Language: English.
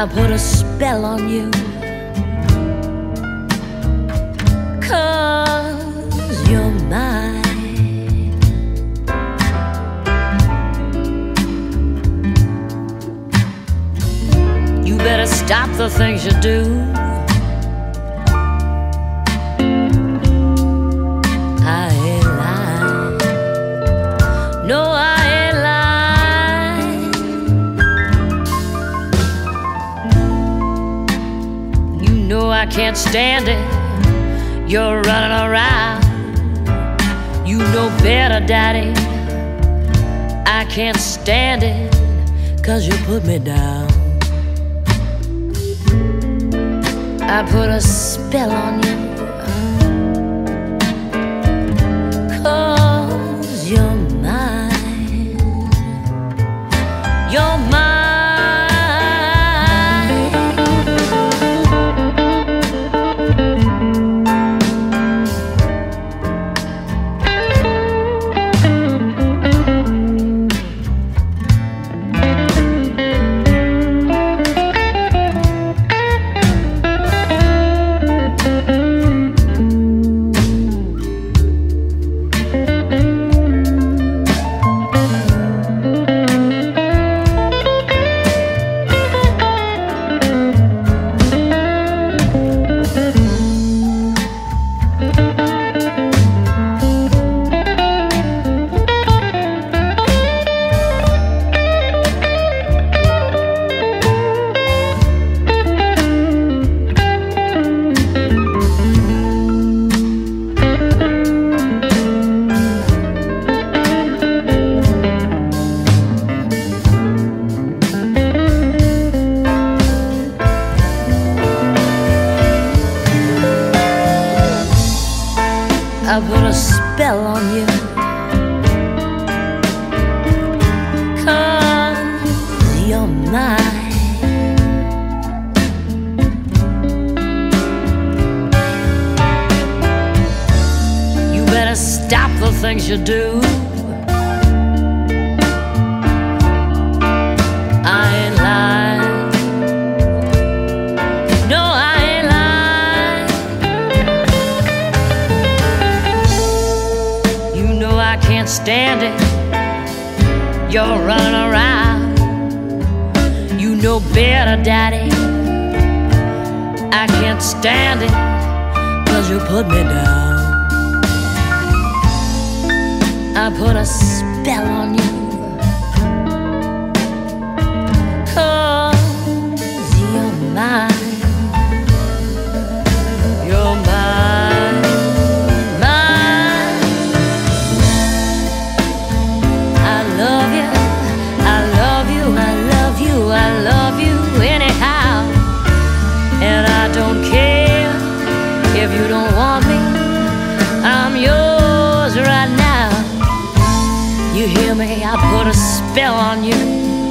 I put a spell on you. Cause you're mine. You better stop the things you do. I can't stand it. You're running around. You know better, Daddy. I can't stand it. Cause you put me down. I put a spell on you. I put a spell on you. Cause you're mine. You better stop the things you do. Can't stand it. You're running around. You know better, Daddy. I can't stand it. Cause you put me down. I put a spell on you. Cause You hear me? I put a spell on you.